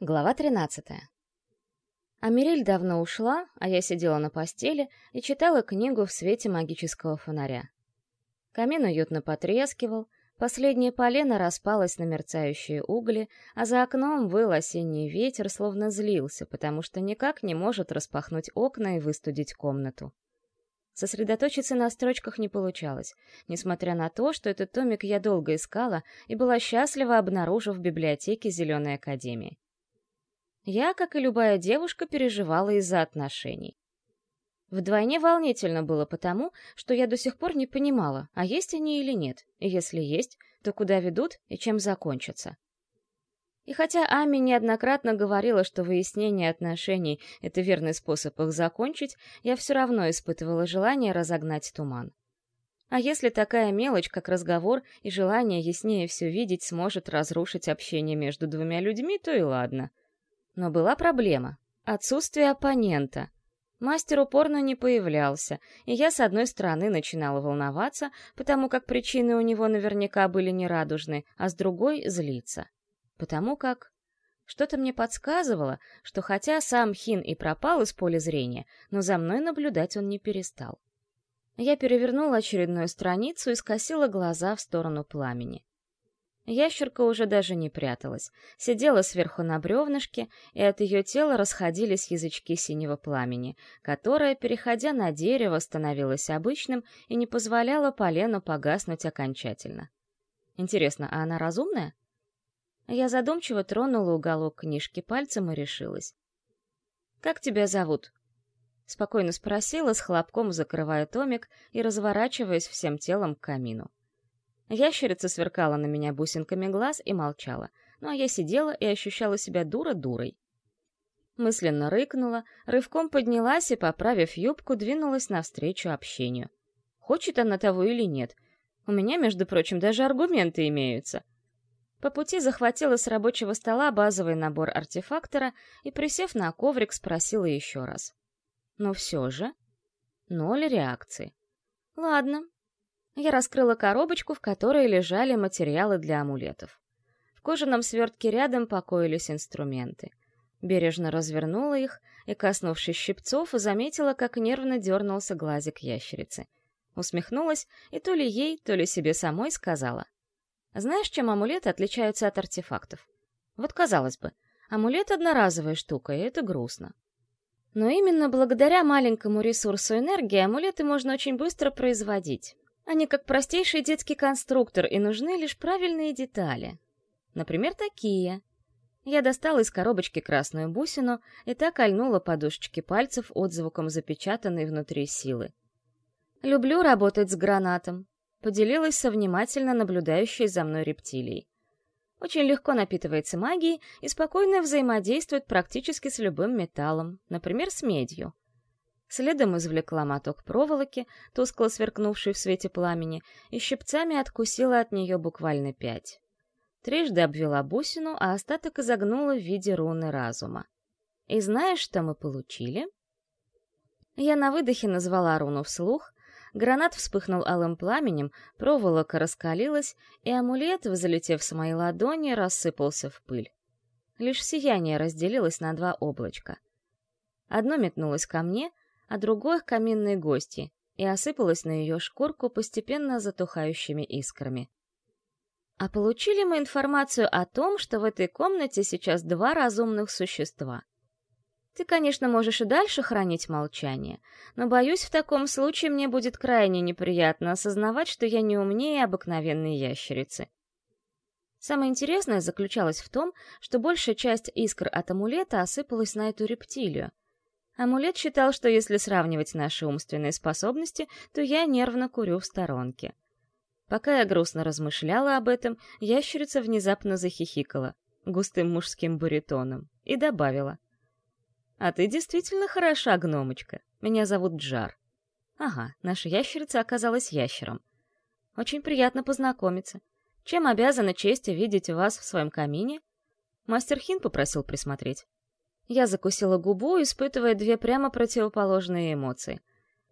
Глава 13. Амирель давно ушла, а я сидела на постели и читала книгу в свете магического фонаря. Камин уютно потрескивал, последнее полено распалось на мерцающие угли, а за окном выл осенний ветер, словно злился, потому что никак не может распахнуть окна и выстудить комнату. Сосредоточиться на строчках не получалось, несмотря на то, что этот томик я долго искала и была счастлива, обнаружив в библиотеке Зеленой Академии. Я, как и любая девушка, переживала из-за отношений. Вдвойне волнительно было потому, что я до сих пор не понимала, а есть они или нет, и если есть, то куда ведут и чем закончатся. И хотя Ами неоднократно говорила, что выяснение отношений — это верный способ их закончить, я все равно испытывала желание разогнать туман. А если такая мелочь, как разговор и желание яснее все видеть, сможет разрушить общение между двумя людьми, то и ладно. Но была проблема — отсутствие оппонента. Мастер упорно не появлялся, и я, с одной стороны, начинала волноваться, потому как причины у него наверняка были нерадужны, а с другой — злиться. Потому как... Что-то мне подсказывало, что хотя сам Хин и пропал из поля зрения, но за мной наблюдать он не перестал. Я перевернула очередную страницу и скосила глаза в сторону пламени. Ящерка уже даже не пряталась, сидела сверху на бревнышке, и от ее тела расходились язычки синего пламени, которое, переходя на дерево, становилось обычным и не позволяло полену погаснуть окончательно. Интересно, а она разумная? Я задумчиво тронула уголок книжки пальцем и решилась. «Как тебя зовут?» Спокойно спросила, с хлопком закрывая томик и разворачиваясь всем телом к камину. Ящерица сверкала на меня бусинками глаз и молчала, ну а я сидела и ощущала себя дура-дурой. Мысленно рыкнула, рывком поднялась и, поправив юбку, двинулась навстречу общению. Хочет она того или нет. У меня, между прочим, даже аргументы имеются. По пути захватила с рабочего стола базовый набор артефактора и, присев на коврик, спросила еще раз. Но все же... Ноль реакции. Ладно, я раскрыла коробочку, в которой лежали материалы для амулетов. В кожаном свертке рядом покоились инструменты. Бережно развернула их и, коснувшись щипцов, заметила, как нервно дернулся глазик ящерицы. Усмехнулась и то ли ей, то ли себе самой сказала. «Знаешь, чем амулеты отличаются от артефактов? Вот казалось бы, амулет — одноразовая штука, и это грустно. Но именно благодаря маленькому ресурсу энергии амулеты можно очень быстро производить, они как простейший детский конструктор, и нужны лишь правильные детали. Например, такие. Я достала из коробочки красную бусину и так ольнула подушечки пальцев отзвуком запечатанной внутри силы. «Люблю работать с гранатом», — поделилась со внимательно наблюдающей за мной рептилией. Очень легко напитывается магией и спокойно взаимодействует практически с любым металлом, например, с медью. Следом извлекла моток проволоки, тускло сверкнувший в свете пламени, и щипцами откусила от нее буквально пять. Трижды обвела бусину, а остаток изогнула в виде руны разума. И знаешь, что мы получили? Я на выдохе назвала руну вслух, гранат вспыхнул алым пламенем, проволока раскалилась, и амулет, взлетев с моей ладони, рассыпался в пыль. Лишь сияние разделилось на два облачка. Одно метнулось ко мне, а другой — каминной гости, и осыпалась на ее шкурку постепенно затухающими искрами. А получили мы информацию о том, что в этой комнате сейчас два разумных существа. Ты, конечно, можешь и дальше хранить молчание, но, боюсь, в таком случае мне будет крайне неприятно осознавать, что я не умнее обыкновенной ящерицы. Самое интересное заключалось в том, что большая часть искр от амулета осыпалась на эту рептилию, Амулет считал, что если сравнивать наши умственные способности, то я нервно курю в сторонке. Пока я грустно размышляла об этом, ящерица внезапно захихикала густым мужским баритоном и добавила. «А ты действительно хороша, гномочка. Меня зовут Джар». «Ага, наша ящерица оказалась ящером. Очень приятно познакомиться. Чем обязана чести видеть вас в своем камине?» Мастер Хин попросил присмотреть. Я закусила губу, испытывая две прямо противоположные эмоции.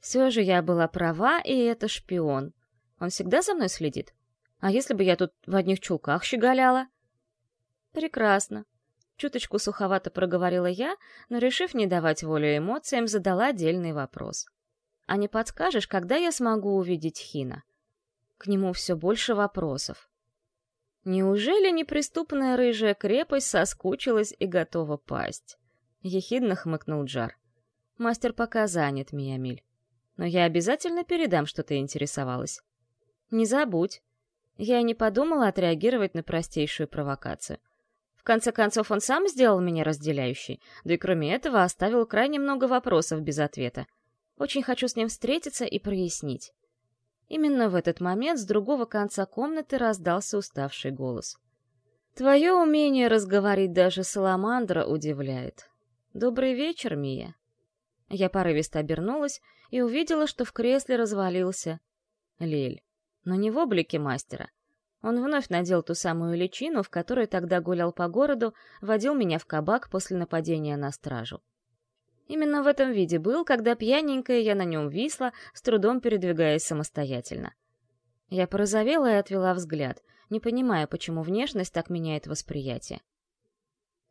Все же я была права, и это шпион. Он всегда за мной следит? А если бы я тут в одних чулках щеголяла? Прекрасно. Чуточку суховато проговорила я, но, решив не давать волю эмоциям, задала отдельный вопрос. «А не подскажешь, когда я смогу увидеть Хина?» К нему все больше вопросов. Неужели неприступная рыжая крепость соскучилась и готова пасть? Ехидно хмыкнул Джар. Мастер пока занят, Миямиль. Но я обязательно передам, что ты интересовалась. Не забудь. Я и не подумала отреагировать на простейшую провокацию. В конце концов, он сам сделал меня разделяющей, да и кроме этого оставил крайне много вопросов без ответа. Очень хочу с ним встретиться и прояснить. Именно в этот момент с другого конца комнаты раздался уставший голос. «Твое умение разговорить даже Саламандра удивляет. Добрый вечер, Мия». Я порывисто обернулась и увидела, что в кресле развалился Лель, но не в облике мастера. Он вновь надел ту самую личину, в которой тогда гулял по городу, водил меня в кабак после нападения на стражу. Именно в этом виде был, когда пьяненькая я на нем висла, с трудом передвигаясь самостоятельно. Я порозовела и отвела взгляд, не понимая, почему внешность так меняет восприятие.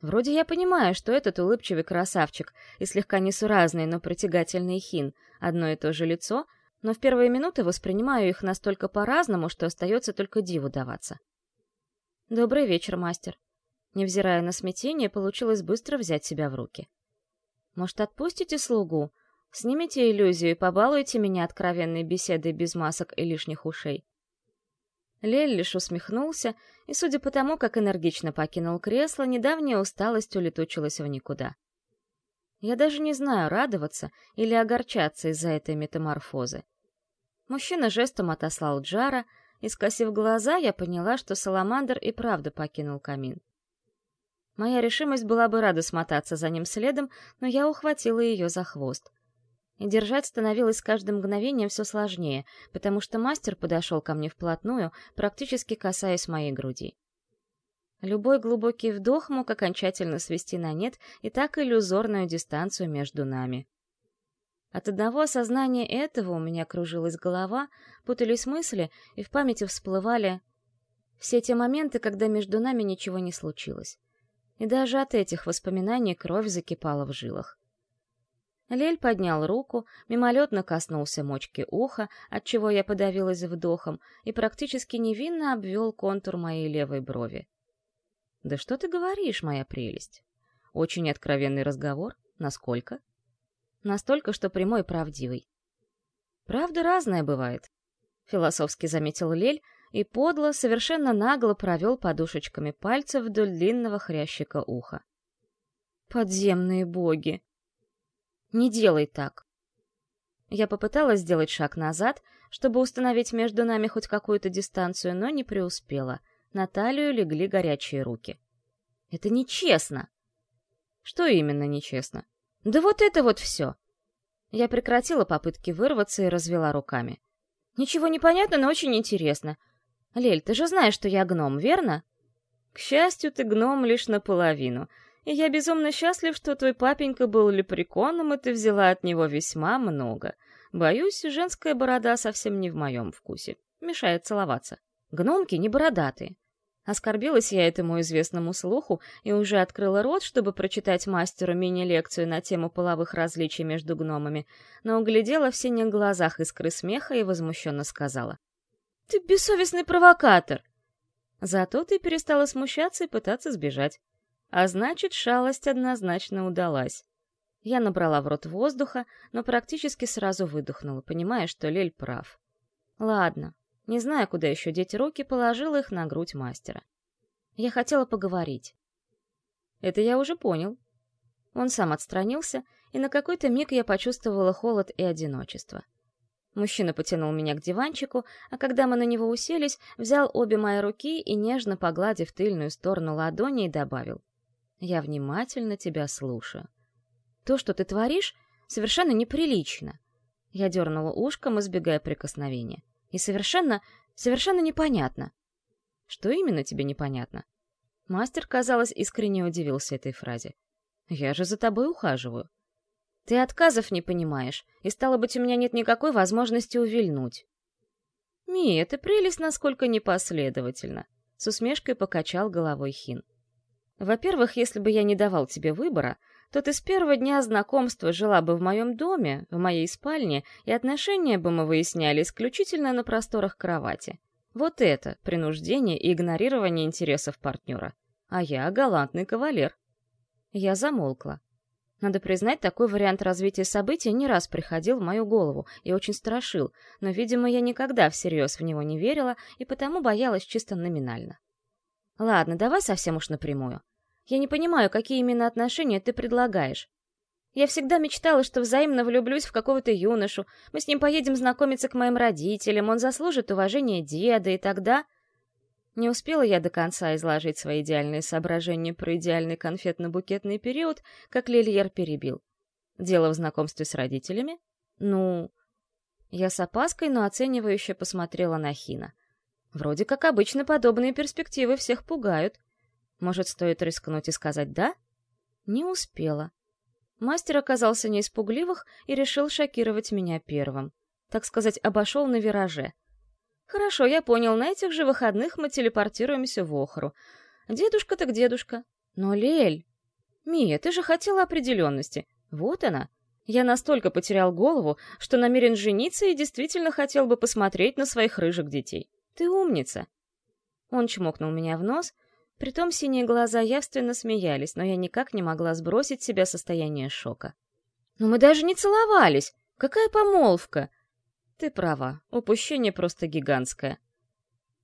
Вроде я понимаю, что этот улыбчивый красавчик и слегка несуразный, но притягательный хин — одно и то же лицо, но в первые минуты воспринимаю их настолько по-разному, что остается только диву даваться. «Добрый вечер, мастер». Невзирая на смятение, получилось быстро взять себя в руки. Может, отпустите слугу? Снимите иллюзию и побалуйте меня откровенной беседой без масок и лишних ушей. Лель лишь усмехнулся, и, судя по тому, как энергично покинул кресло, недавняя усталость улетучилась в никуда. Я даже не знаю, радоваться или огорчаться из-за этой метаморфозы. Мужчина жестом отослал Джара, и, скосив глаза, я поняла, что Саламандр и правда покинул камин. Моя решимость была бы рада смотаться за ним следом, но я ухватила ее за хвост. И держать становилось с каждым мгновением все сложнее, потому что мастер подошел ко мне вплотную, практически касаясь моей груди. Любой глубокий вдох мог окончательно свести на нет и так иллюзорную дистанцию между нами. От одного осознания этого у меня кружилась голова, путались мысли, и в памяти всплывали все те моменты, когда между нами ничего не случилось и даже от этих воспоминаний кровь закипала в жилах. Лель поднял руку, мимолетно коснулся мочки уха, отчего я подавилась вдохом, и практически невинно обвел контур моей левой брови. «Да что ты говоришь, моя прелесть? Очень откровенный разговор? Насколько?» «Настолько, что прямой и правдивый». «Правда разная бывает», — философски заметил Лель, и подло, совершенно нагло провел подушечками пальцев вдоль длинного хрящика уха. «Подземные боги!» «Не делай так!» Я попыталась сделать шаг назад, чтобы установить между нами хоть какую-то дистанцию, но не преуспела. На талию легли горячие руки. «Это нечестно!» «Что именно нечестно?» «Да вот это вот все!» Я прекратила попытки вырваться и развела руками. «Ничего не понятно, но очень интересно. Лель, ты же знаешь, что я гном, верно? К счастью, ты гном лишь наполовину. И я безумно счастлив, что твой папенька был лепреконом, и ты взяла от него весьма много. Боюсь, женская борода совсем не в моем вкусе. Мешает целоваться. Гномки не бородатые. Оскорбилась я этому известному слуху и уже открыла рот, чтобы прочитать мастеру мини-лекцию на тему половых различий между гномами, но углядела в синих глазах искры смеха и возмущенно сказала. Ты бессовестный провокатор. Зато ты перестала смущаться и пытаться сбежать. А значит, шалость однозначно удалась. Я набрала в рот воздуха, но практически сразу выдохнула, понимая, что Лель прав. Ладно, не зная, куда еще деть руки, положила их на грудь мастера. Я хотела поговорить. Это я уже понял. Он сам отстранился, и на какой-то миг я почувствовала холод и одиночество. Мужчина потянул меня к диванчику, а когда мы на него уселись, взял обе мои руки и, нежно погладив тыльную сторону ладони, добавил. «Я внимательно тебя слушаю. То, что ты творишь, совершенно неприлично». Я дернула ушком, избегая прикосновения. «И совершенно, совершенно непонятно». «Что именно тебе непонятно?» Мастер, казалось, искренне удивился этой фразе. «Я же за тобой ухаживаю. Ты отказов не понимаешь, и, стало быть, у меня нет никакой возможности увильнуть. Ми, это прелесть насколько непоследовательно. С усмешкой покачал головой Хин. Во-первых, если бы я не давал тебе выбора, то ты с первого дня знакомства жила бы в моем доме, в моей спальне, и отношения бы мы выясняли исключительно на просторах кровати. Вот это принуждение и игнорирование интересов партнера. А я галантный кавалер. Я замолкла. Надо признать, такой вариант развития событий не раз приходил в мою голову и очень страшил, но, видимо, я никогда всерьез в него не верила и потому боялась чисто номинально. Ладно, давай совсем уж напрямую. Я не понимаю, какие именно отношения ты предлагаешь. Я всегда мечтала, что взаимно влюблюсь в какого-то юношу, мы с ним поедем знакомиться к моим родителям, он заслужит уважения деда, и тогда... Не успела я до конца изложить свои идеальные соображения про идеальный конфетно-букетный период, как Лильер перебил. Дело в знакомстве с родителями? Ну... Я с опаской, но оценивающе посмотрела на Хина. Вроде как обычно подобные перспективы всех пугают. Может, стоит рискнуть и сказать «да»? Не успела. Мастер оказался не испугливых и решил шокировать меня первым. Так сказать, обошел на вираже — Хорошо, я понял, на этих же выходных мы телепортируемся в Охру. Дедушка так дедушка. Но, Лель... Мия, ты же хотела определенности. Вот она. Я настолько потерял голову, что намерен жениться и действительно хотел бы посмотреть на своих рыжих детей. Ты умница. Он чмокнул меня в нос, притом синие глаза явственно смеялись, но я никак не могла сбросить себя состояние шока. «Но мы даже не целовались! Какая помолвка!» Ты права, упущение просто гигантское.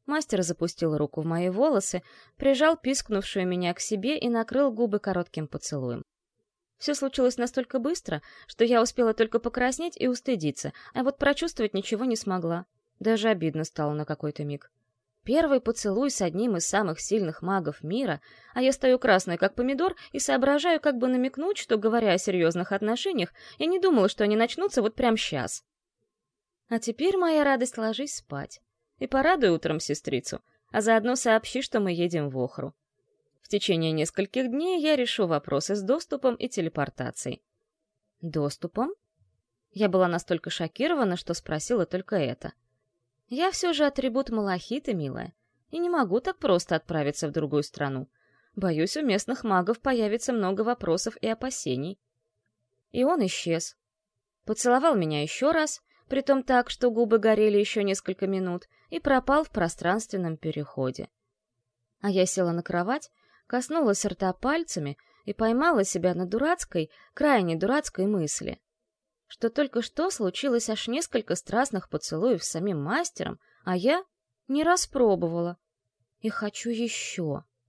Мастер запустил руку в мои волосы, прижал пискнувшую меня к себе и накрыл губы коротким поцелуем. Все случилось настолько быстро, что я успела только покраснеть и устыдиться, а вот прочувствовать ничего не смогла. Даже обидно стало на какой-то миг. Первый поцелуй с одним из самых сильных магов мира, а я стою красной, как помидор, и соображаю, как бы намекнуть, что, говоря о серьезных отношениях, я не думала, что они начнутся вот прямо сейчас. А теперь, моя радость, ложись спать. И порадуй утром сестрицу, а заодно сообщи, что мы едем в Охру. В течение нескольких дней я решу вопросы с доступом и телепортацией. Доступом? Я была настолько шокирована, что спросила только это. Я все же атрибут Малахита, милая, и не могу так просто отправиться в другую страну. Боюсь, у местных магов появится много вопросов и опасений. И он исчез. Поцеловал меня еще раз притом так, что губы горели еще несколько минут, и пропал в пространственном переходе. А я села на кровать, коснулась рта пальцами и поймала себя на дурацкой, крайне дурацкой мысли, что только что случилось аж несколько страстных поцелуев с самим мастером, а я не распробовала. И хочу еще.